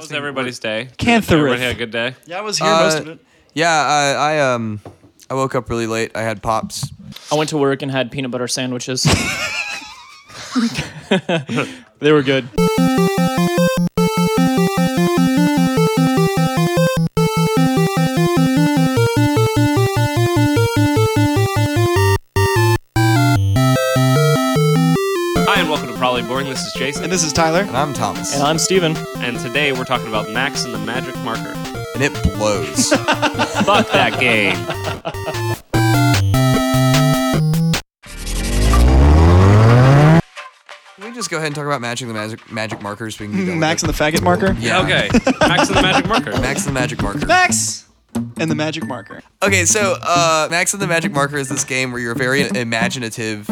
was everybody's day? Cantharith. Everybody had a good day. Yeah, I was here Uh, most of it. Yeah, I, I um I woke up really late. I had pops. I went to work and had peanut butter sandwiches. they were good. Welcome to Probably Boring. This is Jason, And this is Tyler. And I'm Thomas. And I'm Steven. and today we're talking about Max and the Magic Marker. and it blows. Fuck that game. Can we just go ahead and talk about matching the magic magic markers? We can be done with Max it? and the faggot marker. Yeah. Okay, Max and the Magic Marker. Max and the magic marker. Max and the magic marker. Okay, so uh, Max and the Magic Marker is this game where you're a very imaginative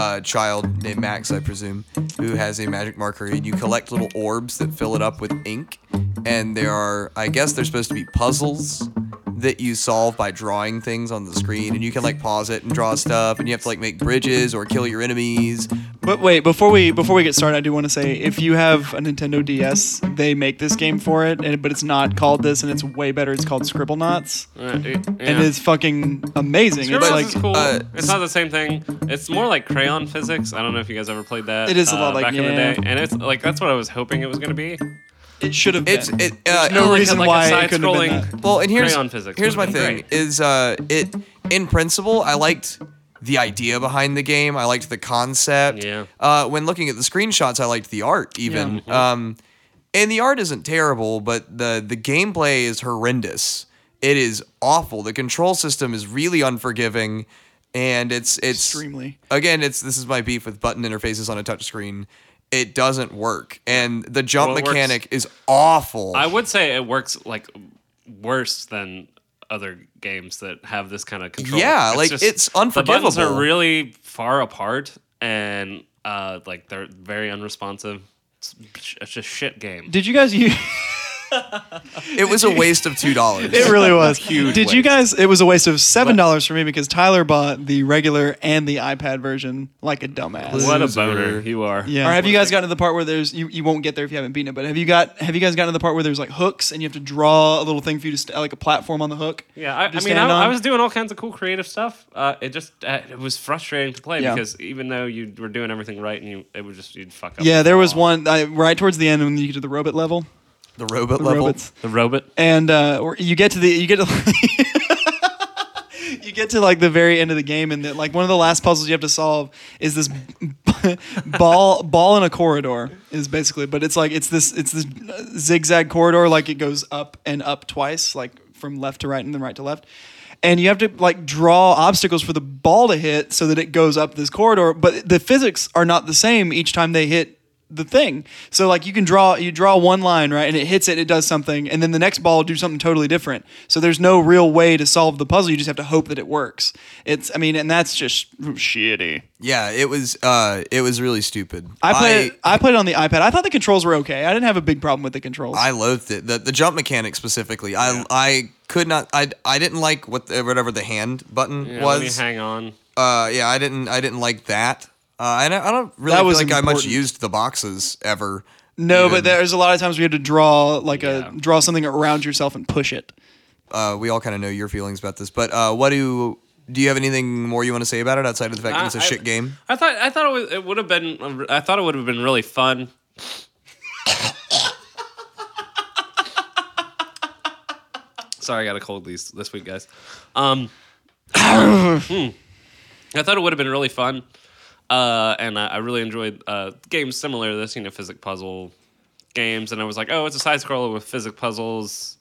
uh, child named Max, I presume, who has a magic marker, and you collect little orbs that fill it up with ink. And there are, I guess, they're supposed to be puzzles that you solve by drawing things on the screen, and you can like pause it and draw stuff, and you have to like make bridges or kill your enemies. But wait, before we before we get started, I do want to say if you have a Nintendo DS, they make this game for it, and but it's not called this, and it's way better. It's called Scribblenauts, Uh, it- and it's fucking amazing. Scribbles it's like is cool. uh, it's not the same thing. It's more like crayon physics. I don't know if you guys ever played that. It is a uh, lot like- back in the day, and it's like that's what I was hoping it was gonna be. it should have been. It's it. Uh, no like a- reason like why it couldn't have been that. Well, and here's physics here's my thing great. is uh it in principle I liked the idea behind the game. I liked the concept. Yeah. Uh, when looking at the screenshots, I liked the art even. Um, and the art isn't terrible, but the the gameplay is horrendous. It is awful. The control system is really unforgiving, and it's it's Extremely. again it's this is my beef with button interfaces on a touchscreen. It doesn't work, and the jump Well, it works. mechanic is awful. I would say it works like worse than other games that have this kind of control. Yeah, like, it's unforgivable. The buttons are really far apart and uh, like they're very unresponsive. It's, it's a shit game. Did you guys use? It was a waste of two dollars. It really was. Huge Did you waste. guys? It was a waste of seven dollars for me because Tyler bought the regular and the iPad version like a dumbass. What a Loser. boner you are. Yeah. Or have you guys gotten to the part where there's you, you won't get there if you haven't beaten it, but have you got have you guys gotten to the part where there's like hooks and you have to draw a little thing for you to st- like a platform on the hook? Yeah, I, I mean, I, I was doing all kinds of cool creative stuff. Uh, it just uh, it was frustrating to play Yeah. because even though you were doing everything right and you, it was just you'd fuck up. Yeah, there was one uh, right towards the end when you get to the robot level. The robot The level. robots. The robot. and uh, or you get to the you get to you get to like the very end of the game, and the, like one of the last puzzles you have to solve is this ball ball in a corridor is basically, but it's like it's this it's this zigzag corridor, like it goes up and up twice, like from left to right and then right to left. And you have to like draw obstacles for the ball to hit so that it goes up this corridor, but the physics are not the same each time they hit the thing. So like you can draw you draw one line, right, and it hits it, it does something, and then the next ball will do something totally different. So there's no real way to solve the puzzle. You just have to hope that it works. It's I mean, and that's just shitty. Yeah, it was. Uh, it was really stupid. I played I, played it on the iPad. I thought the controls were okay. I didn't have a big problem with the controls. I loathed it. The the jump mechanic specifically. I I could not. I I didn't like what the, whatever the hand button Yeah, let me was. hang on. Uh, yeah, I didn't. I didn't like that. Uh, and I, I don't really That feel was like I much used the boxes ever. no, even. but there's a lot of times we had to draw like Yeah. a draw something around yourself and push it. Uh, we all kind of know your feelings about this, but uh, what do do you have anything more you want to say about it outside of the fact that it's a I- shit game? I thought I thought it, was, it would have been I thought it would have been really fun. Sorry, I got a cold these this week, guys. Um, hmm. I thought it would have been really fun, uh, and I, I really enjoyed uh, games similar to this, you know, physic puzzle games. And I was like, oh, it's a side scroller with physic puzzles.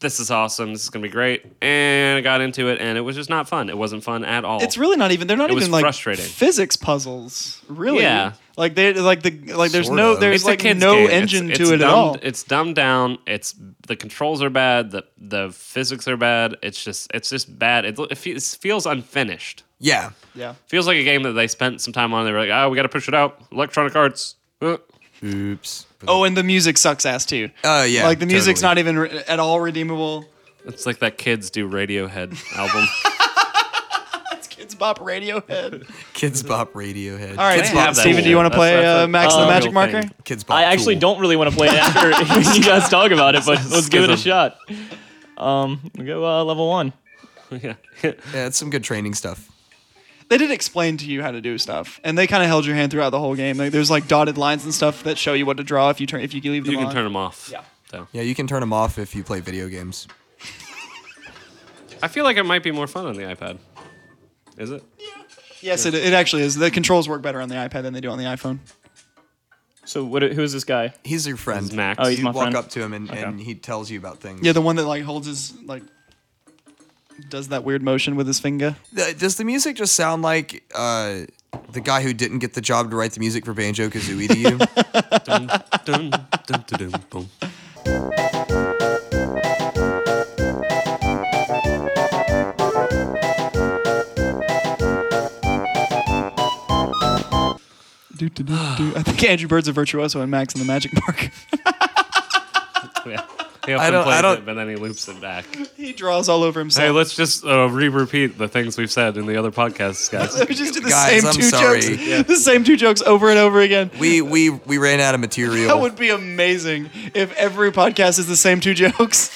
This is awesome. This is gonna be great. And I got into it, and it was just not fun. It wasn't fun at all. It's really not even. They're not It was even like frustrating. physics puzzles. Really? Yeah. Like they like the like. There's Sort no. of. There's It's like no game. Engine it's to it at all. It's dumbed down. It's the controls are bad. The the physics are bad. It's just it's just bad. It, it it feels unfinished. Yeah, yeah. Feels like a game that they spent some time on. They were like, oh, we got to push it out. Electronic Arts. Uh. oops. Oh, and the music sucks ass too. Uh, yeah. like the music's totally. not even re- at all redeemable. It's like that kids do Radiohead album. Kidz Bop Radiohead. Kidz Bop Radiohead. All right, Kids They Bop have that Steven, do you want to play That's- that's uh, Max uh, the real Magic thing. Marker? Kidz Bop I actually Tool. don't really want to play it after you guys talk about it, but let's give it a shot. Um, we'll go uh, level one. yeah. Yeah, it's some good training stuff. They did explain to you how to do stuff, and they kind of held your hand throughout the whole game. Like, there's like dotted lines and stuff that show you what to draw if you turn if you leave them You can on. turn them off. Yeah. So. Yeah, you can turn them off if you play video games. I feel like it might be more fun on the iPad. Is it? Yeah. Yes, it, it actually is. The controls work better on the iPad than they do on the iPhone. So what? Who is this guy? He's your friend. It's Max. Oh, he's you my walk friend. up to him and, Okay. and he tells you about things. Yeah, the one that like holds his like does that weird motion with his finger. Does the music just sound like uh, the guy who didn't get the job to write the music for Banjo Kazooie to you? dun, dun, dun, dun, dun, boom. Do, do, do, do. I think Andrew Bird's a virtuoso and Max and the Magic Mark. Yeah. He I don't- I don't- it, but then he loops it back. he draws all over himself. Hey, let's just uh, re-repeat the things we've said in the other podcasts, guys. we just do the Guys, same I'm two sorry. jokes. The same two jokes over and over again. we we we ran out of material. That would be amazing if every podcast is the same two jokes.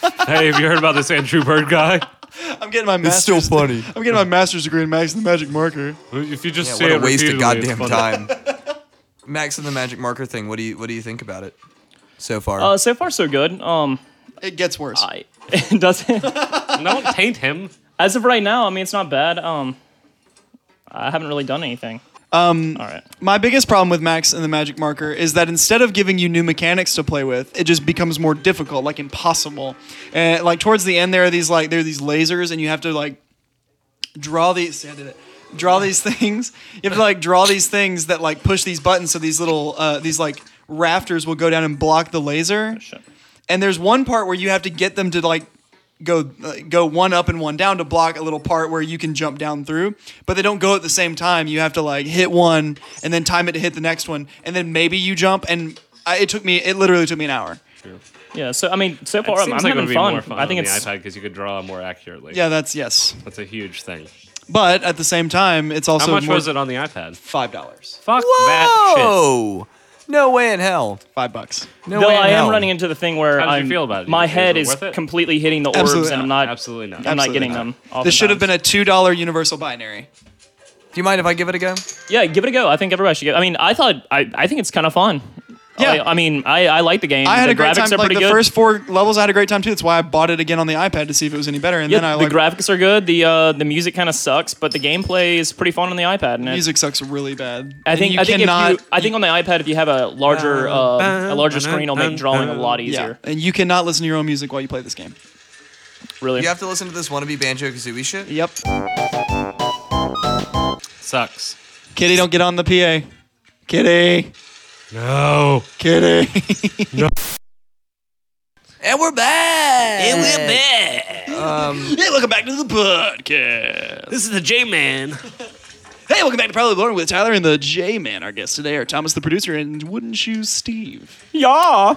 hey, have you heard about this Andrew Bird guy? I'm getting my it's master's. still funny. I'm getting my master's degree in Max and the Magic Marker. If you just Yeah, say what a it waste of repeatedly, it's goddamn funny. time. Max and the Magic Marker thing. What do you what do you think about it so far? Uh, so far so good. Um, It gets worse. I it doesn't. Don't taint him. As of right now, I mean, it's not bad. Um, I haven't really done anything. Um. All right. My biggest problem with Max and the Magic Marker is that instead of giving you new mechanics to play with, it just becomes more difficult, like impossible. And like towards the end, there are these like there are these lasers, and you have to like draw these. see, I did it. Draw these things. You have to like draw these things that like push these buttons, so these little uh, these like rafters will go down and block the laser. Shit. And there's one part where you have to get them to like go uh, go one up and one down to block a little part where you can jump down through, but they don't go at the same time. You have to like hit one and then time it to hit the next one, and then maybe you jump. And I, it took me it literally took me an hour. True. Yeah. So I mean, so far I'm, seems I'm like it would having be fun. more fun I think on it's the iPad because you could draw more accurately. Yeah, that's yes. That's a huge thing. But at the same time, it's also How much more, was it on the iPad? Five dollars, Fuck that shit. Whoa! No way in hell. five bucks. No Though way in I am hell. running into the thing where How did you I'm, feel about it? my Is head is worth it? completely hitting the orbs, Absolutely and I'm not. not. Absolutely not. I'm not getting not. them. This should have been a two dollar universal binary. Do you mind if I give it a go? Yeah, give it a go. I think everybody should get. I mean, I thought I, I think it's kind of fun. Yeah. I, I mean, I, I like the game. I had the a great graphics time. are Like pretty the good. first four levels, I had a great time too. That's why I bought it again on the iPad to see if it was any better. And yeah, then I the like graphics are good. The uh, the music kind of sucks, but the gameplay is pretty fun on the iPad. And it- music sucks really bad. I think you I think cannot. if you, I think on the iPad if you have a larger uh, a larger screen, it'll make drawing a lot yeah, easier. and you cannot listen to your own music while you play this game. Really. You have to listen to this wannabe Banjo Kazooie shit. Yep. Sucks. Kitty, don't get on the PA. Kitty. No. Kidding. no. And we're back. And we're back. Um, hey, welcome back to the podcast. This is the J Man. Hey, welcome back to Probably Born with Tyler and the J Man. Our guests today are Thomas the producer and Wooden Shoes Steve. Ja,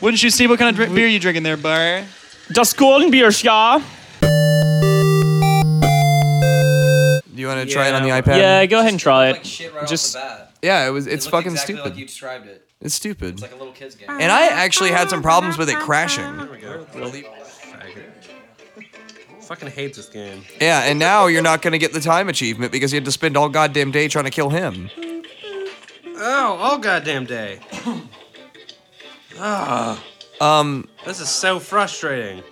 Wooden Shoes Steve, what kind of drink, beer are you drinking there, bar? das golden beer, ja. Do you want to try it on the iPad? Yeah, go ahead and try like it. shit right Just- off the bat. Yeah, it was. It's It fucking exactly stupid. Like you described it. it's stupid. It's like a little kid's game. and I actually had some problems with it crashing. Fucking hate this game. Yeah, and now you're not going to get the time achievement because you had to spend all goddamn day trying to kill him. Oh, all goddamn day. Um, This is so frustrating.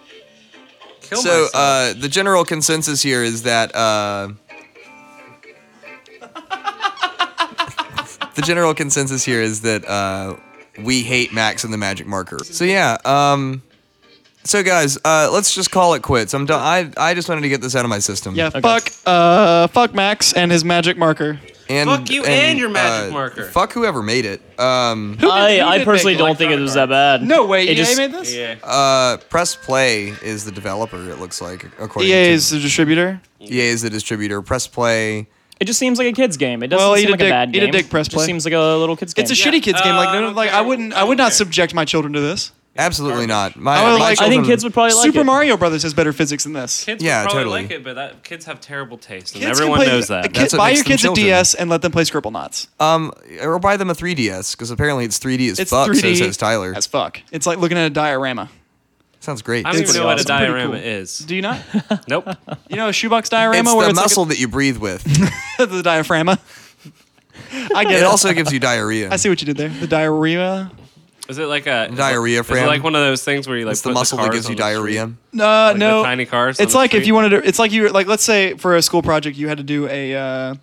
Kill so myself. uh, the general consensus here is that uh, the general consensus here is that uh, we hate Max and the Magic Marker. So yeah, um, so guys, uh, let's just call it quits. I'm done. I I just wanted to get this out of my system. Yeah, fuck, uh, fuck Max and his magic marker. and Fuck you and your magic uh, marker. Fuck whoever made it. Um, Who did- I, who I did personally make don't think it was that bad. No way, It EA just- made this? yeah. uh, Press Play is the developer. It looks like according EA to is the distributor. EA is the distributor. Press Play. It just seems like a kid's game. It doesn't Well, eat seem a like dick- a bad eat a game. dick, press It play. just seems like a little kid's game. It's a Yeah. shitty kids game. Like, no, no, Uh, like I okay. wouldn't, I would not Okay. subject my children to this. Absolutely not. My, I would my like- I think children- kids would probably like Super it. Mario Brothers has better physics than this. Kids Yeah, would probably totally. like it, but that kids have terrible taste, and Kids can everyone play- knows that. kid- That's what buy makes your them kids a children. DS and let them play Scribblenauts. Um, or buy them a 3DS because apparently it's 3D as It's fuck. 3D So says Tyler. as fuck. It's like looking at a diorama. Sounds great. I don't It's even know what a awesome. Pretty diorama cool. is. Do you not? Nope. You know a shoebox diorama it's where the it's muscle that you breathe with. like a, the diaphragma. I get it it. also gives you diarrhea. I see what you did there. The diarrhea. Is it like a Diarrhea Is it fram? like one of those things where you like It's the put muscle that cars gives you on the diarrhea. No, Like no. the tiny cars. on It's the like if street? you wanted to. It's like you like let's say for a school project you had to do a uh,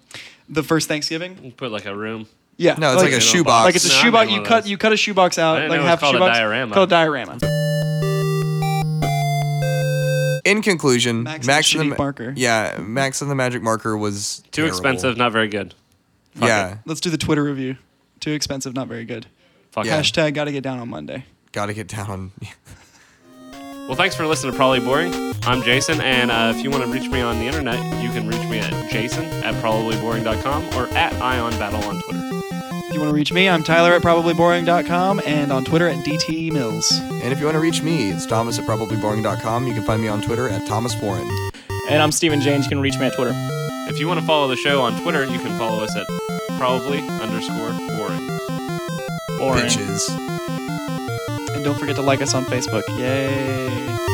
the first Thanksgiving. You put like a room. Yeah. No, it's like, a shoebox. Like it's a No, I shoebox. made You of cut those. you cut a shoebox out didn't like know it was half a called a shoebox. diorama. Called a diorama. In conclusion, Max Max, and the and the, marker. Yeah, Max and the Magic Marker was Too terrible. expensive, not very good. Fuck yeah, it. Let's do the Twitter review. Too expensive, not very good. Fuck Yeah. Hashtag got to get down on Monday. got to get down. Well, thanks for listening to Probably Boring. I'm Jason, and uh, if you want to reach me on the internet, you can reach me at jason at probablyboring.com or at ionbattle on Twitter. If you want to reach me, I'm Tyler at probablyboring.com and on Twitter at DT Mills. And if you want to reach me, it's Thomas at probablyboring.com. You can find me on Twitter at Thomas Warren. And I'm Steven James. You can reach me at Twitter. If you want to follow the show on Twitter, you can follow us at probably underscore boring. Boring. Bitches. And don't forget to like us on Facebook. Yay.